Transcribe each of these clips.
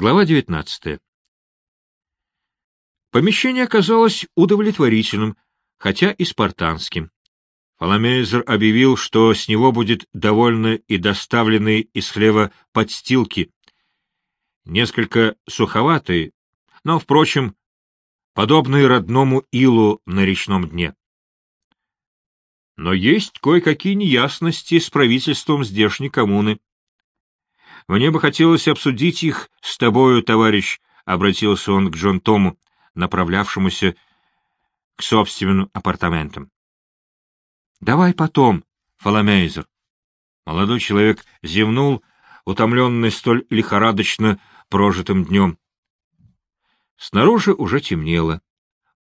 Глава 19. Помещение оказалось удовлетворительным, хотя и спартанским. Фоломейзер объявил, что с него будет довольно и доставленный из хлева подстилки, несколько суховатые, но, впрочем, подобные родному илу на речном дне. Но есть кое-какие неясности с правительством здешней коммуны. Мне бы хотелось обсудить их с тобою, товарищ, — обратился он к Джон Тому, направлявшемуся к собственным апартаментам. — Давай потом, Фоломейзер. Молодой человек зевнул, утомленный столь лихорадочно прожитым днем. Снаружи уже темнело.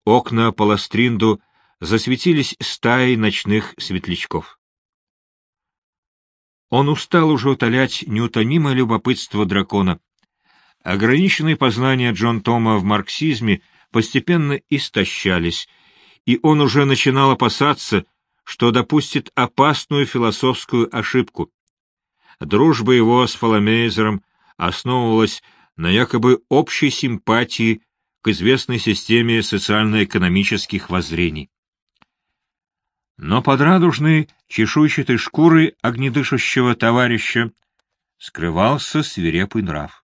Окна по ластринду засветились стаей ночных светлячков. Он устал уже утолять неутомимое любопытство дракона. Ограниченные познания Джон Тома в марксизме постепенно истощались, и он уже начинал опасаться, что допустит опасную философскую ошибку. Дружба его с Фоломейзером основывалась на якобы общей симпатии к известной системе социально-экономических воззрений. Но под радужной чешуйчатой шкурой огнедышащего товарища скрывался свирепый нрав.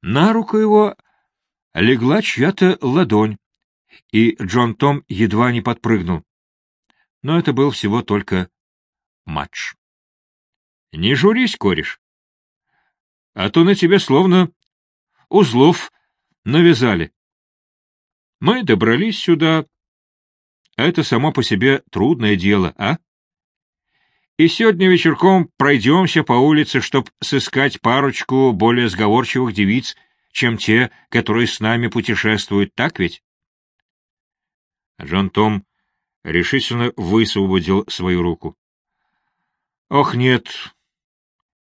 На руку его легла чья-то ладонь, и Джон Том едва не подпрыгнул. Но это был всего только матч. — Не журись, кореш, а то на тебе словно узлов навязали. Мы добрались сюда. Это само по себе трудное дело, а? И сегодня вечерком пройдемся по улице, чтоб сыскать парочку более сговорчивых девиц, чем те, которые с нами путешествуют, так ведь? Джон Том решительно высвободил свою руку. — Ох, нет,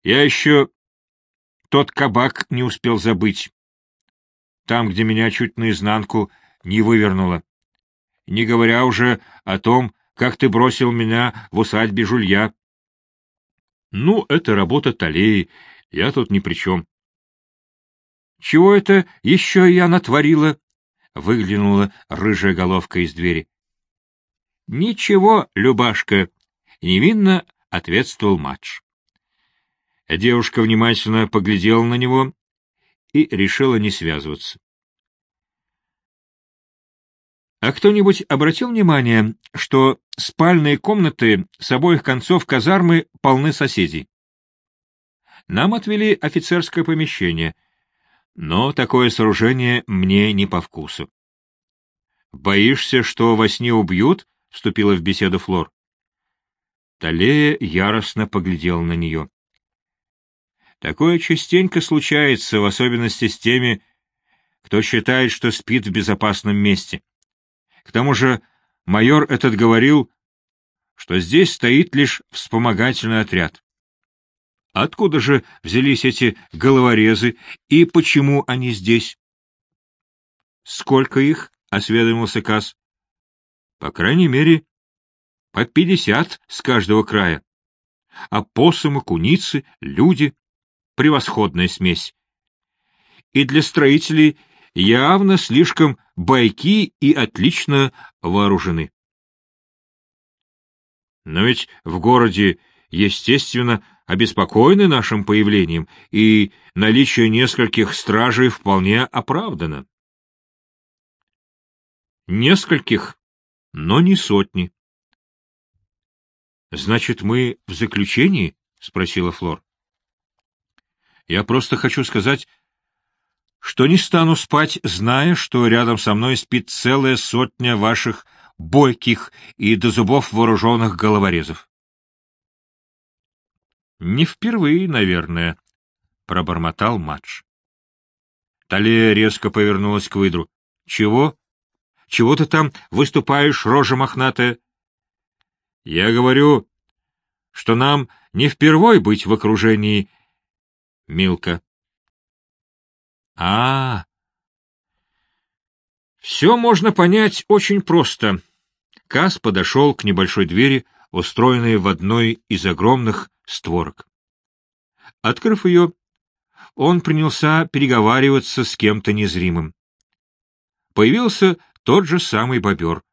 я еще тот кабак не успел забыть. Там, где меня чуть наизнанку не вывернула. Не говоря уже о том, как ты бросил меня в усадьбе жулья. Ну, это работа Талеи, я тут ни при чем. Чего это еще я натворила? Выглянула рыжая головка из двери. Ничего, Любашка, невинно ответствовал матч. Девушка внимательно поглядела на него и решила не связываться. А кто-нибудь обратил внимание, что спальные комнаты с обоих концов казармы полны соседей? Нам отвели офицерское помещение, но такое сооружение мне не по вкусу. «Боишься, что во сне убьют?» — вступила в беседу Флор. Талея яростно поглядел на нее. Такое частенько случается, в особенности с теми, кто считает, что спит в безопасном месте. К тому же майор этот говорил, что здесь стоит лишь вспомогательный отряд. Откуда же взялись эти головорезы и почему они здесь? — Сколько их? — осведомился Касс. — По крайней мере, по пятьдесят с каждого края. А посумы, куницы, люди — превосходная смесь. И для строителей явно слишком бойки и отлично вооружены. Но ведь в городе, естественно, обеспокоены нашим появлением, и наличие нескольких стражей вполне оправдано. Нескольких, но не сотни. — Значит, мы в заключении? — спросила Флор. — Я просто хочу сказать, что не стану спать, зная, что рядом со мной спит целая сотня ваших бойких и до зубов вооруженных головорезов. — Не впервые, наверное, — пробормотал Мадж. Талия резко повернулась к выдру. — Чего? Чего ты там выступаешь, рожа мохнатая? — Я говорю, что нам не впервой быть в окружении Милка. А, Все можно понять очень просто. Кас подошел к небольшой двери, устроенной в одной из огромных створок. Открыв ее, он принялся переговариваться с кем-то незримым. Появился тот же самый бобер.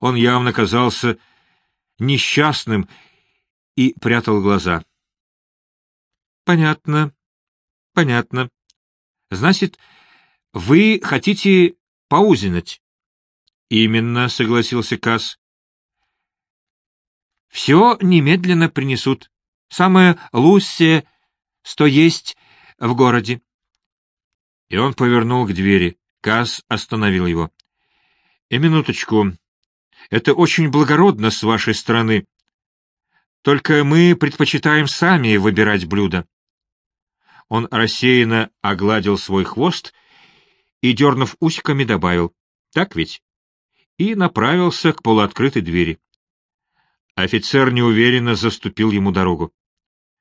Он явно казался несчастным и прятал глаза. — Понятно, понятно. Значит, вы хотите поузинать? — Именно, — согласился Касс. — Все немедленно принесут. Самое лучшее, что есть в городе. И он повернул к двери. Касс остановил его. — И минуточку. Это очень благородно с вашей стороны. Только мы предпочитаем сами выбирать блюда. Он рассеянно огладил свой хвост и, дернув усиками, добавил. — Так ведь? И направился к полуоткрытой двери. Офицер неуверенно заступил ему дорогу.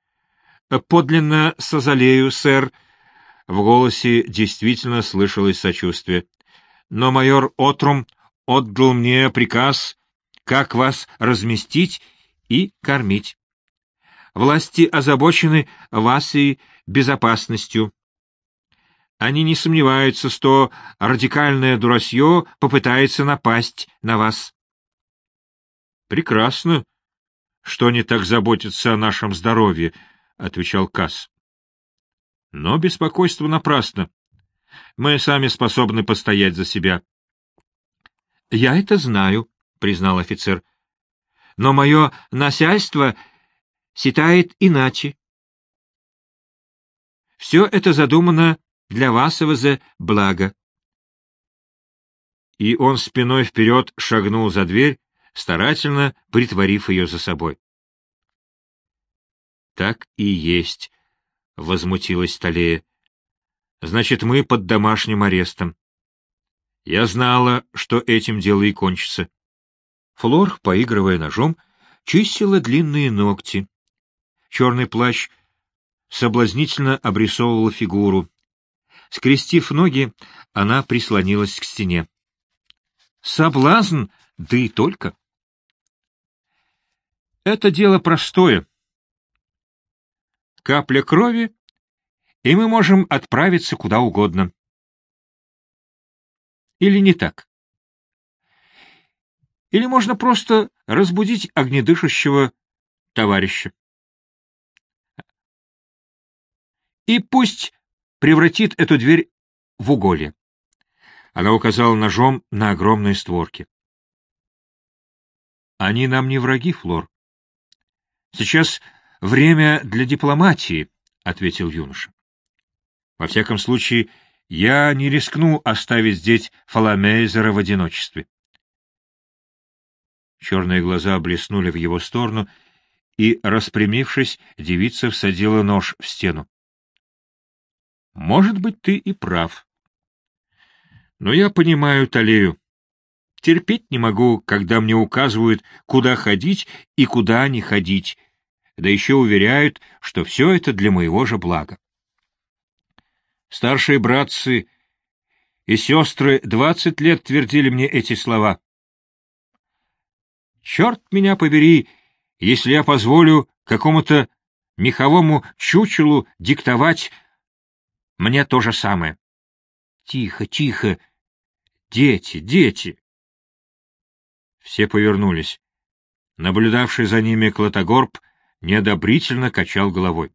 — Подлинно созалею, сэр. В голосе действительно слышалось сочувствие. Но майор Отрум отдал мне приказ, как вас разместить и кормить. Власти озабочены вашей безопасностью. Они не сомневаются, что радикальное дурасье попытается напасть на вас. — Прекрасно, что они так заботятся о нашем здоровье, — отвечал Касс. — Но беспокойство напрасно. Мы сами способны постоять за себя. — Я это знаю, — признал офицер. — Но мое насяльство считает иначе. Все это задумано для вашего же блага. И он спиной вперед шагнул за дверь, старательно притворив ее за собой. Так и есть, — возмутилась Талея. Значит, мы под домашним арестом. Я знала, что этим дело и кончится. Флор, поигрывая ножом, чистила длинные ногти. Черный плащ соблазнительно обрисовывал фигуру. Скрестив ноги, она прислонилась к стене. Соблазн, да и только. Это дело простое, капля крови, и мы можем отправиться куда угодно. Или не так? Или можно просто разбудить огнедышащего товарища. И пусть превратит эту дверь в уголье. Она указала ножом на огромные створки. Они нам не враги, Флор. Сейчас время для дипломатии, — ответил юноша. — Во всяком случае, я не рискну оставить здесь Фаламейзера в одиночестве. Черные глаза блеснули в его сторону, и, распрямившись, девица всадила нож в стену. — Может быть, ты и прав. Но я понимаю Талею. Терпеть не могу, когда мне указывают, куда ходить и куда не ходить, да еще уверяют, что все это для моего же блага. Старшие братцы и сестры двадцать лет твердили мне эти слова. Черт меня побери, если я позволю какому-то меховому чучелу диктовать мне то же самое. Тихо, тихо. Дети, дети. Все повернулись. Наблюдавший за ними Клотогорб неодобрительно качал головой.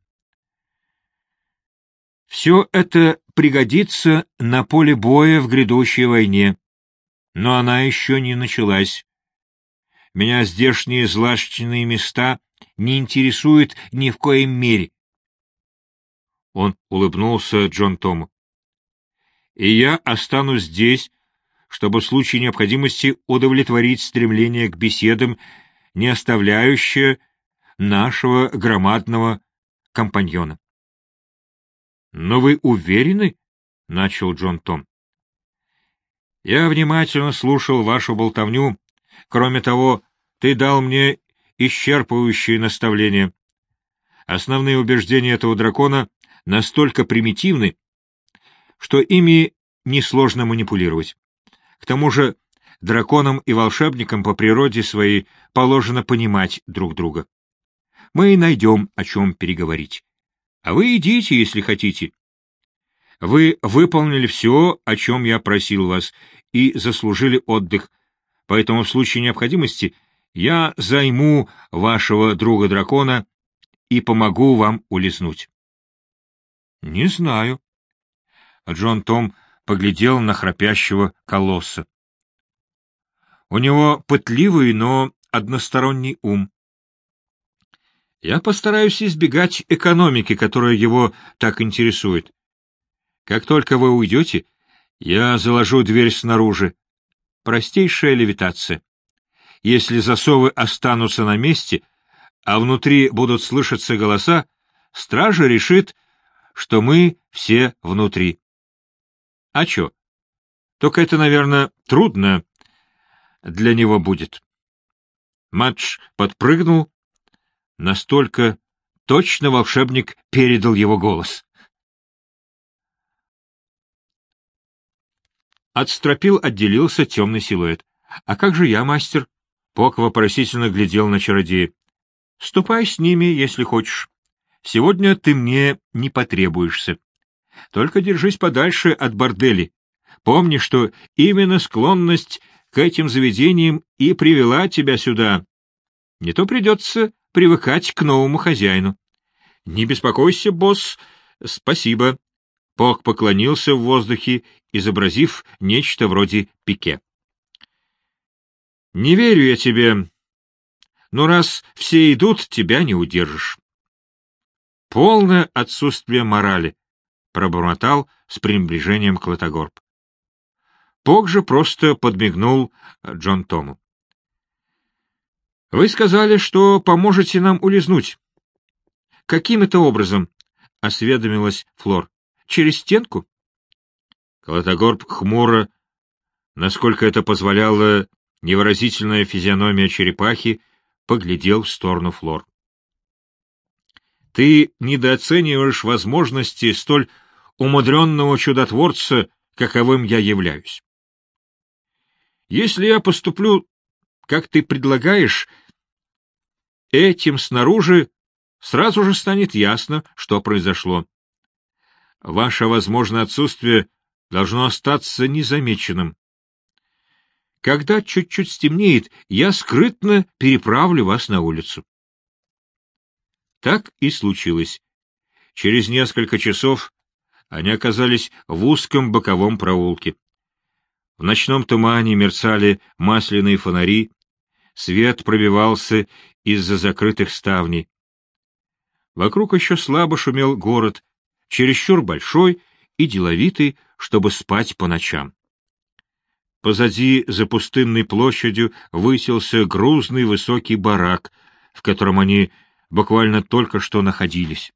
Все это пригодится на поле боя в грядущей войне, но она еще не началась. Меня здешние злачные места не интересуют ни в коем мере. Он улыбнулся Джон Тому. И я останусь здесь, чтобы в случае необходимости удовлетворить стремление к беседам, не оставляющее нашего громадного компаньона. — Но вы уверены? — начал Джон Том. — Я внимательно слушал вашу болтовню. Кроме того, ты дал мне исчерпывающие наставления. Основные убеждения этого дракона настолько примитивны, что ими несложно манипулировать. К тому же драконам и волшебникам по природе своей положено понимать друг друга мы и найдем, о чем переговорить. А вы идите, если хотите. Вы выполнили все, о чем я просил вас, и заслужили отдых, поэтому в случае необходимости я займу вашего друга-дракона и помогу вам улизнуть. — Не знаю. Джон Том поглядел на храпящего колосса. У него пытливый, но односторонний ум. Я постараюсь избегать экономики, которая его так интересует. Как только вы уйдете, я заложу дверь снаружи. Простейшая левитация. Если засовы останутся на месте, а внутри будут слышаться голоса, стража решит, что мы все внутри. А чё? Только это, наверное, трудно для него будет. Матч подпрыгнул. Настолько точно волшебник передал его голос. От стропил отделился темный силуэт. — А как же я, мастер? Пок вопросительно глядел на чародея. — Ступай с ними, если хочешь. Сегодня ты мне не потребуешься. Только держись подальше от бордели. Помни, что именно склонность к этим заведениям и привела тебя сюда. Не то придется привыкать к новому хозяину. — Не беспокойся, босс. Спасибо. Пок поклонился в воздухе, изобразив нечто вроде пике. — Не верю я тебе. Но раз все идут, тебя не удержишь. Полное отсутствие морали, — пробормотал с пренебрежением Клотогорб. Пок же просто подмигнул Джон Тому. — Вы сказали, что поможете нам улизнуть. — Каким это образом? — осведомилась Флор. Через стенку? Колотогорб хмуро, насколько это позволяла невыразительная физиономия черепахи, поглядел в сторону Флор. Ты недооцениваешь возможности столь умудренного чудотворца, каковым я являюсь. Если я поступлю, как ты предлагаешь, этим снаружи сразу же станет ясно, что произошло. Ваше возможное отсутствие должно остаться незамеченным. Когда чуть-чуть стемнеет, я скрытно переправлю вас на улицу. Так и случилось. Через несколько часов они оказались в узком боковом проулке. В ночном тумане мерцали масляные фонари, свет пробивался из-за закрытых ставней. Вокруг еще слабо шумел город, чересчур большой и деловитый, чтобы спать по ночам. Позади, за пустынной площадью, высился грузный высокий барак, в котором они буквально только что находились.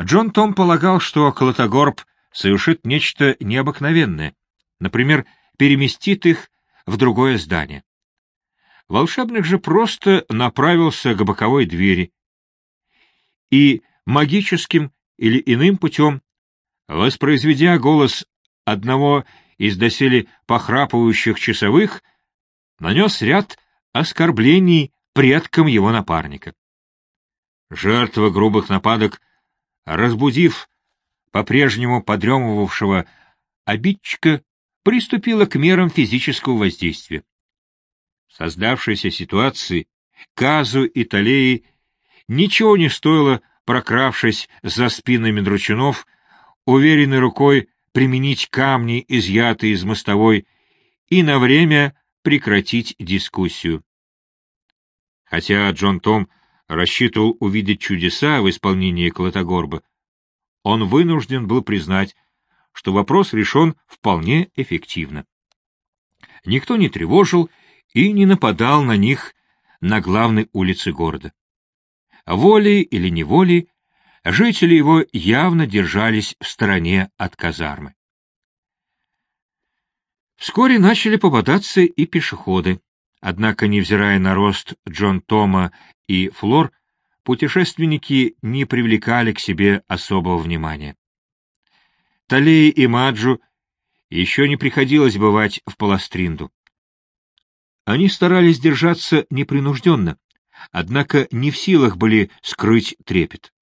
Джон Том полагал, что Колотогорб совершит нечто необыкновенное, например, переместит их в другое здание. Волшебник же просто направился к боковой двери, и магическим или иным путем, воспроизведя голос одного из доселе похрапывающих часовых, нанес ряд оскорблений предкам его напарника. Жертва грубых нападок, разбудив по-прежнему подремывавшего обидчика, приступила к мерам физического воздействия. В создавшейся ситуации Казу и Талеи ничего не стоило прокравшись за спинами дручунов, уверенной рукой применить камни, изъятые из мостовой, и на время прекратить дискуссию. Хотя Джон Том рассчитывал увидеть чудеса в исполнении Клотогорба, он вынужден был признать, что вопрос решен вполне эффективно. Никто не тревожил и не нападал на них на главной улице города волей или неволей, жители его явно держались в стороне от казармы. Вскоре начали попадаться и пешеходы, однако, невзирая на рост Джон Тома и Флор, путешественники не привлекали к себе особого внимания. Талии и Маджу еще не приходилось бывать в Паластринду. Они старались держаться непринужденно, однако не в силах были скрыть трепет.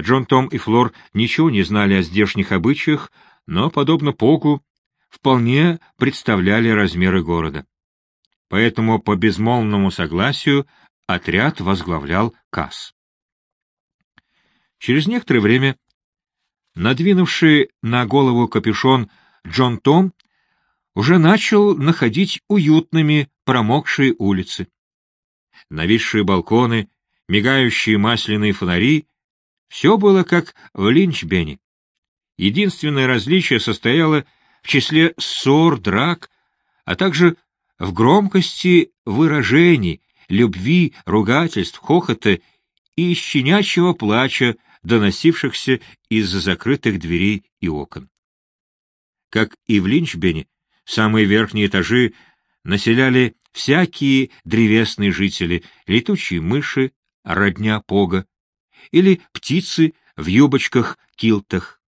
Джон Том и Флор ничего не знали о здешних обычаях, но, подобно Погу, вполне представляли размеры города. Поэтому по безмолвному согласию отряд возглавлял Касс. Через некоторое время, надвинувший на голову капюшон Джон Том, уже начал находить уютными промокшие улицы. Нависшие балконы, мигающие масляные фонари — все было как в Линчбене. Единственное различие состояло в числе ссор, драк, а также в громкости выражений, любви, ругательств, хохота и щенячьего плача, доносившихся из-за закрытых дверей и окон. Как и в Линчбене, самые верхние этажи населяли всякие древесные жители, летучие мыши, родня пога, или птицы в юбочках-килтах.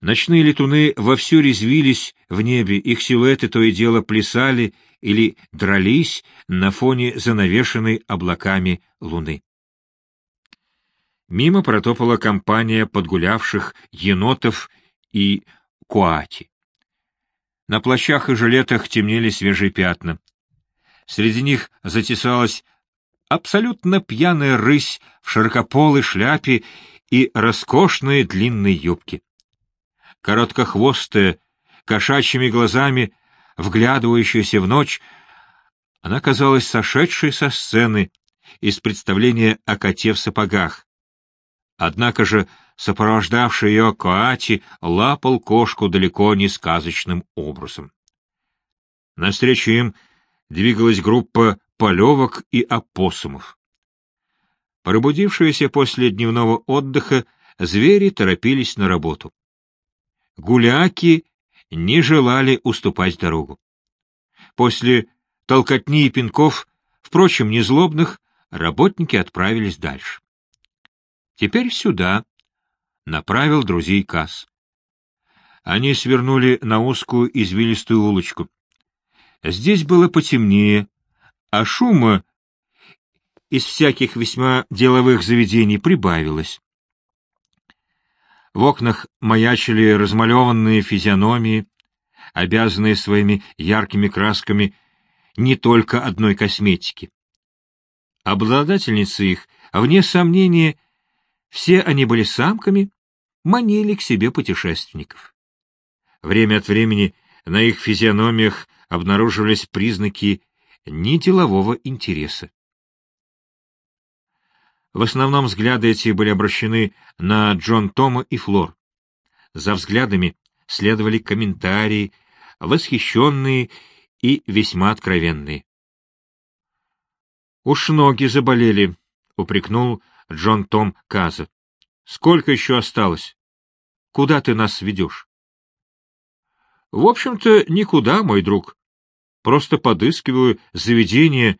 Ночные летуны вовсю резвились в небе, их силуэты то и дело плясали или дрались на фоне занавешенной облаками луны. Мимо протопала компания подгулявших енотов и куати. На плащах и жилетах темнели свежие пятна. Среди них затесалась абсолютно пьяная рысь в широкополой шляпе и роскошной длинной юбке. Короткохвостая, кошачьими глазами, вглядывающаяся в ночь, она казалась сошедшей со сцены из представления о коте в сапогах. Однако же сопровождавший ее Коати лапал кошку далеко не сказочным образом. Навстречу им двигалась группа полевок и опоссумов. Пробудившиеся после дневного отдыха, звери торопились на работу. Гуляки не желали уступать дорогу. После толкотни и пинков, впрочем, незлобных, работники отправились дальше. Теперь сюда, направил друзей Касс. Они свернули на узкую извилистую улочку. Здесь было потемнее, а шума из всяких весьма деловых заведений прибавилось. В окнах маячили размалеванные физиономии, обязанные своими яркими красками не только одной косметики. Обладательницы их, вне сомнения, все они были самками, манили к себе путешественников. Время от времени на их физиономиях обнаруживались признаки неделового интереса. В основном взгляды эти были обращены на Джон Тома и Флор. За взглядами следовали комментарии, восхищенные и весьма откровенные. «Уж ноги заболели», — упрекнул Джон Том Каза. Сколько еще осталось? Куда ты нас ведешь? — В общем-то, никуда, мой друг. Просто подыскиваю заведение,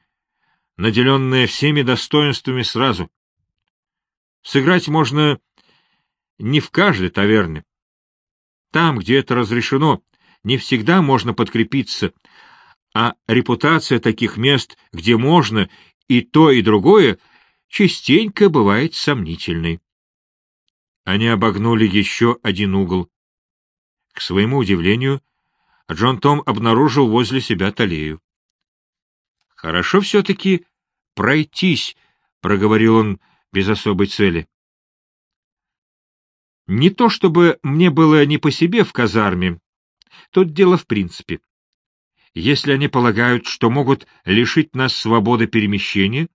наделенное всеми достоинствами сразу. Сыграть можно не в каждой таверне. Там, где это разрешено, не всегда можно подкрепиться, а репутация таких мест, где можно и то, и другое, частенько бывает сомнительной. Они обогнули еще один угол. К своему удивлению, Джон Том обнаружил возле себя Талею. — Хорошо все-таки пройтись, — проговорил он без особой цели. — Не то чтобы мне было не по себе в казарме, тут дело в принципе. Если они полагают, что могут лишить нас свободы перемещения,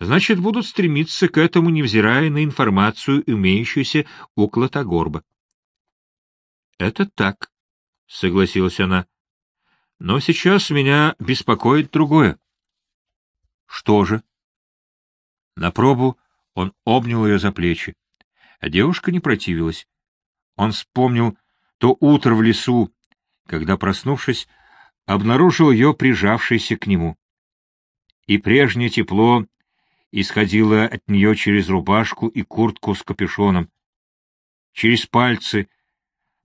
значит, будут стремиться к этому, невзирая на информацию, имеющуюся у Клотогорба. — Это так, — согласилась она. — Но сейчас меня беспокоит другое. — Что же? На пробу он обнял ее за плечи, а девушка не противилась. Он вспомнил то утро в лесу, когда, проснувшись, обнаружил ее прижавшейся к нему. И прежнее тепло исходило от нее через рубашку и куртку с капюшоном. Через пальцы,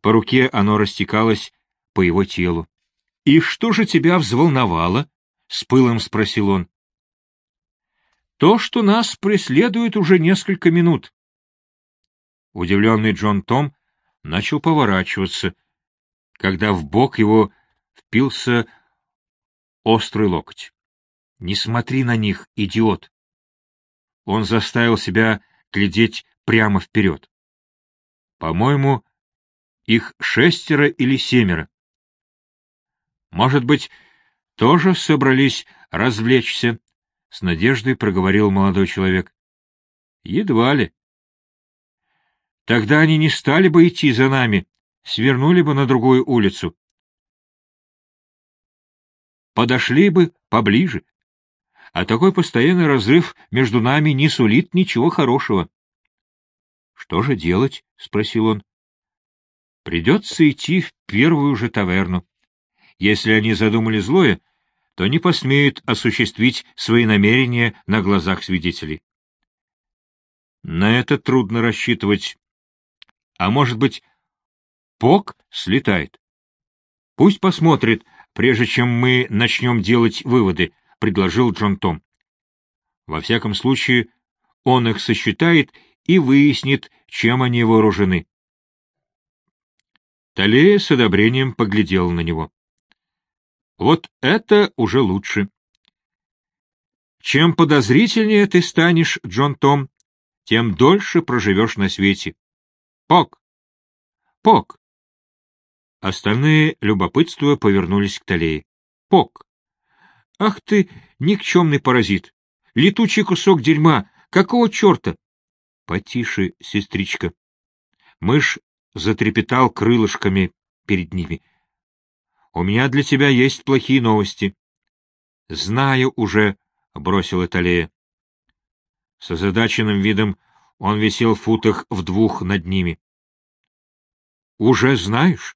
по руке оно растекалось по его телу. — И что же тебя взволновало? — с пылом спросил он. То, что нас преследует уже несколько минут. Удивленный Джон Том начал поворачиваться, когда в бок его впился острый локоть. «Не смотри на них, идиот!» Он заставил себя глядеть прямо вперед. По-моему, их шестеро или семеро. Может быть, тоже собрались развлечься? — с надеждой проговорил молодой человек. — Едва ли. Тогда они не стали бы идти за нами, свернули бы на другую улицу. Подошли бы поближе. А такой постоянный разрыв между нами не сулит ничего хорошего. — Что же делать? — спросил он. — Придется идти в первую же таверну. Если они задумали злое, то не посмеют осуществить свои намерения на глазах свидетелей. На это трудно рассчитывать. А может быть, Пок слетает? Пусть посмотрит, прежде чем мы начнем делать выводы, — предложил Джон Том. Во всяком случае, он их сосчитает и выяснит, чем они вооружены. Талея с одобрением поглядела на него. Вот это уже лучше. Чем подозрительнее ты станешь, Джон Том, тем дольше проживешь на свете. Пок! Пок! Остальные, любопытствуя, повернулись к Талее. Пок! Ах ты, никчемный паразит! Летучий кусок дерьма! Какого черта? Потише, сестричка. Мышь затрепетал крылышками перед ними. У меня для тебя есть плохие новости. — Знаю уже, — бросил Италия. С озадаченным видом он висел в футах в двух над ними. — Уже знаешь?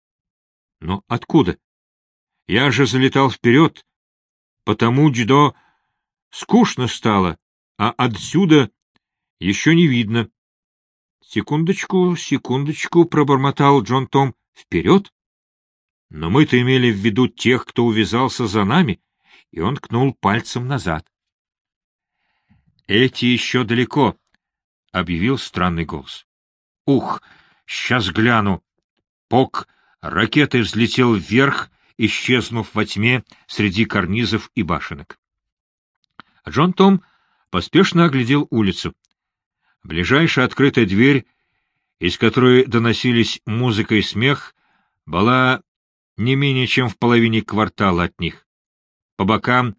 — Но откуда? Я же залетал вперед, потому Джидо скучно стало, а отсюда еще не видно. — Секундочку, секундочку, — пробормотал Джон Том. — Вперед? Но мы-то имели в виду тех, кто увязался за нами, и он кнул пальцем назад. «Эти еще далеко», — объявил странный голос. «Ух, сейчас гляну». Пок ракетой взлетел вверх, исчезнув во тьме среди карнизов и башенок. Джон Том поспешно оглядел улицу. Ближайшая открытая дверь, из которой доносились музыка и смех, была не менее чем в половине квартала от них. По бокам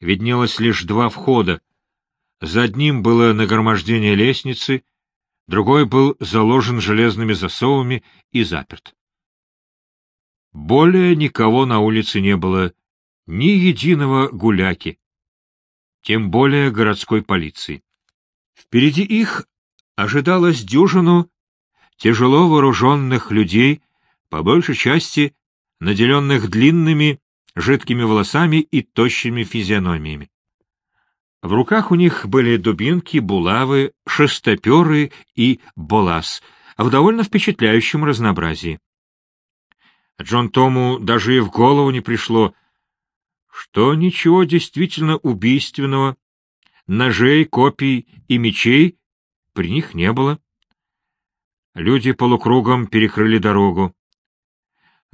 виднелось лишь два входа. За одним было нагромождение лестницы, другой был заложен железными засовами и заперт. Более никого на улице не было, ни единого гуляки, тем более городской полиции. Впереди их ожидалось дюжину тяжело вооруженных людей, по большей части наделенных длинными, жидкими волосами и тощими физиономиями. В руках у них были дубинки, булавы, шестоперы и болас в довольно впечатляющем разнообразии. Джон Тому даже и в голову не пришло, что ничего действительно убийственного, ножей, копий и мечей при них не было. Люди полукругом перекрыли дорогу.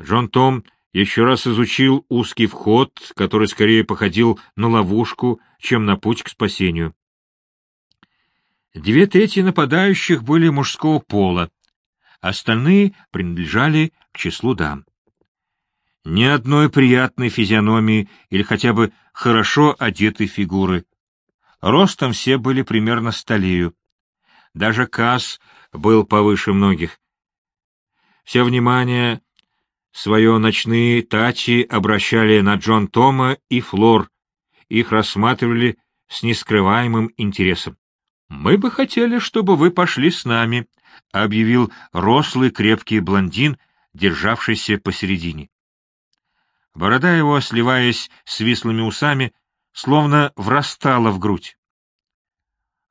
Джон Том еще раз изучил узкий вход, который скорее походил на ловушку, чем на путь к спасению. Две трети нападающих были мужского пола, остальные принадлежали к числу дам. Ни одной приятной физиономии или хотя бы хорошо одетой фигуры. Ростом все были примерно столею. Даже Касс был повыше многих. Все внимание Свое ночные тачи обращали на Джон Тома и Флор, их рассматривали с нескрываемым интересом. «Мы бы хотели, чтобы вы пошли с нами», — объявил рослый крепкий блондин, державшийся посередине. Борода его, сливаясь с вислыми усами, словно врастала в грудь.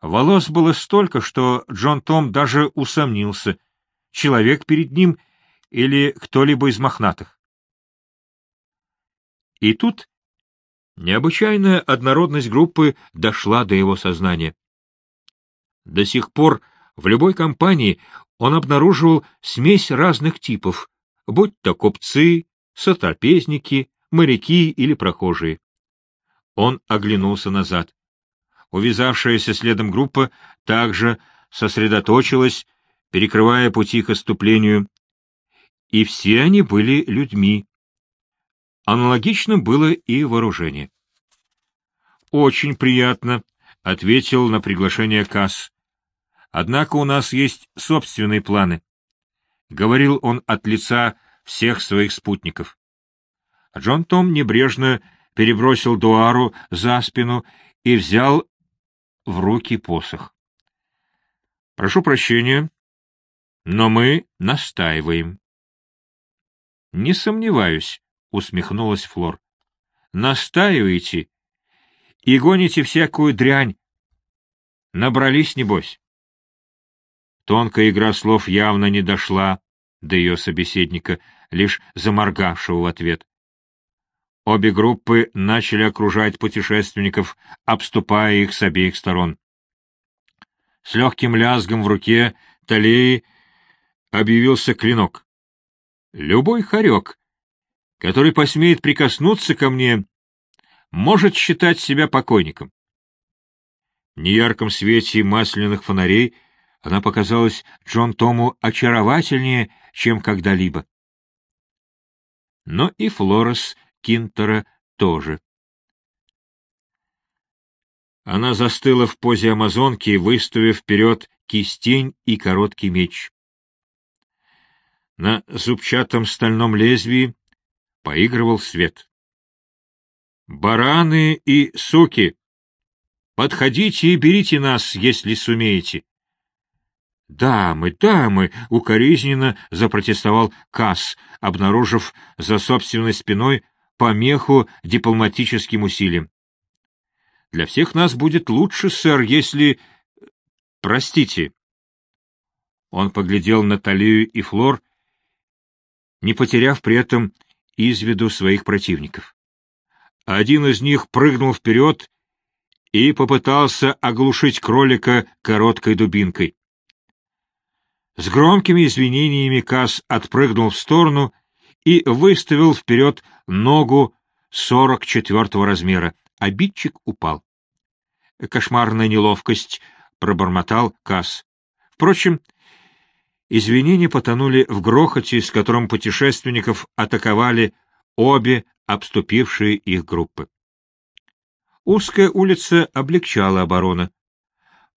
Волос было столько, что Джон Том даже усомнился. Человек перед ним или кто-либо из мохнатых. И тут Необычайная однородность группы дошла до его сознания. До сих пор в любой компании он обнаруживал смесь разных типов, будь то купцы, сотрапезники, моряки или прохожие. Он оглянулся назад. Увязавшаяся следом группа также сосредоточилась, перекрывая пути к отступлению, и все они были людьми. Аналогично было и вооружение. «Очень приятно», — ответил на приглашение Касс. «Однако у нас есть собственные планы», — говорил он от лица всех своих спутников. Джон Том небрежно перебросил Дуару за спину и взял в руки посох. «Прошу прощения, но мы настаиваем». «Не сомневаюсь», — усмехнулась Флор. «Настаиваете и гоните всякую дрянь. Набрались, небось». Тонкая игра слов явно не дошла до ее собеседника, лишь заморгавшего в ответ. Обе группы начали окружать путешественников, обступая их с обеих сторон. С легким лязгом в руке Талеи объявился клинок. Любой хорек, который посмеет прикоснуться ко мне, может считать себя покойником. В неярком свете масляных фонарей она показалась Джон Тому очаровательнее, чем когда-либо. Но и Флорес Кинтера тоже. Она застыла в позе амазонки, выставив вперед кистень и короткий меч. На зубчатом стальном лезвии поигрывал свет. «Бараны и суки! Подходите и берите нас, если сумеете!» «Дамы, дамы!» — укоризненно запротестовал Касс, обнаружив за собственной спиной помеху дипломатическим усилиям. Для всех нас будет лучше, сэр, если... Простите. Он поглядел на Талию и Флор, не потеряв при этом из виду своих противников. Один из них прыгнул вперед и попытался оглушить кролика короткой дубинкой. С громкими извинениями Касс отпрыгнул в сторону и выставил вперед ногу сорок четвертого размера. Обидчик упал. Кошмарная неловкость, — пробормотал Касс. Впрочем, извинения потонули в грохоте, с которым путешественников атаковали обе обступившие их группы. Узкая улица облегчала оборону.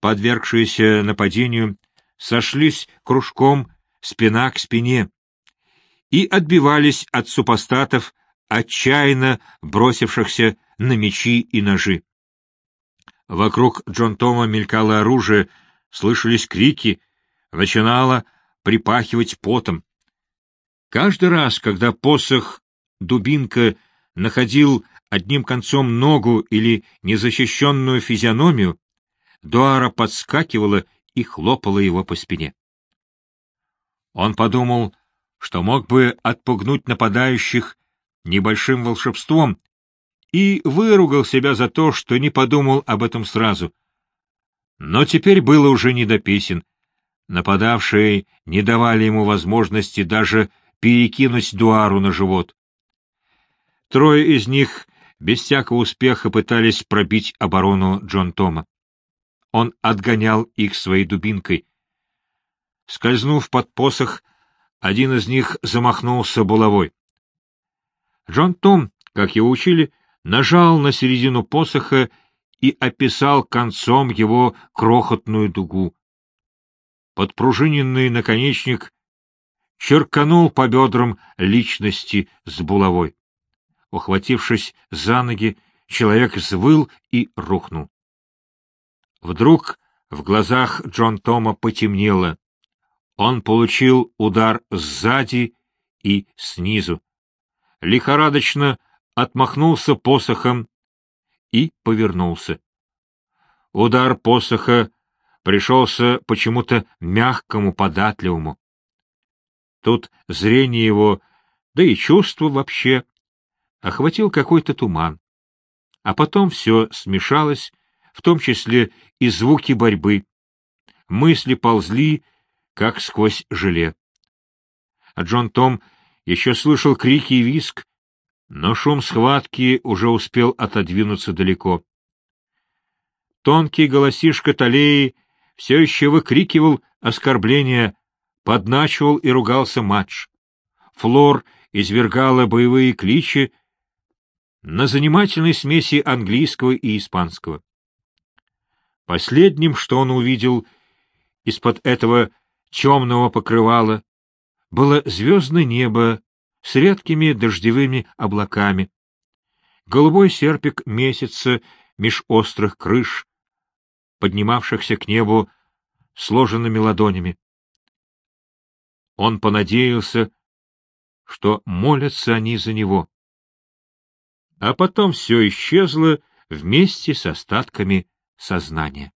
Подвергшиеся нападению сошлись кружком спина к спине, и отбивались от супостатов, отчаянно бросившихся на мечи и ножи. Вокруг Джон Тома мелькало оружие, слышались крики, начинало припахивать потом. Каждый раз, когда посох, дубинка, находил одним концом ногу или незащищенную физиономию, Дуара подскакивала и хлопала его по спине. Он подумал, что мог бы отпугнуть нападающих небольшим волшебством, и выругал себя за то, что не подумал об этом сразу. Но теперь было уже не до песен. Нападавшие не давали ему возможности даже перекинуть Дуару на живот. Трое из них без всякого успеха пытались пробить оборону Джон Тома. Он отгонял их своей дубинкой. Скользнув под посох, один из них замахнулся булавой. Джон Том, как его учили, нажал на середину посоха и описал концом его крохотную дугу. Подпружиненный наконечник черканул по бедрам личности с булавой. Ухватившись за ноги, человек взвыл и рухнул. Вдруг в глазах Джон Тома потемнело. Он получил удар сзади и снизу. Лихорадочно отмахнулся посохом и повернулся. Удар посоха пришелся почему-то мягкому, податливому. Тут зрение его, да и чувство вообще, охватил какой-то туман. А потом все смешалось, в том числе и звуки борьбы. Мысли ползли, как сквозь желе. А Джон Том еще слышал крики и виск, но шум схватки уже успел отодвинуться далеко. Тонкий голосишка Талеи все еще выкрикивал оскорбления, подначивал и ругался матч. Флор извергала боевые кличи на занимательной смеси английского и испанского. Последним, что он увидел из-под этого темного покрывала, было звездное небо с редкими дождевыми облаками, голубой серпик месяца меж острых крыш, поднимавшихся к небу сложенными ладонями. Он понадеялся, что молятся они за него. А потом все исчезло вместе с остатками сознания.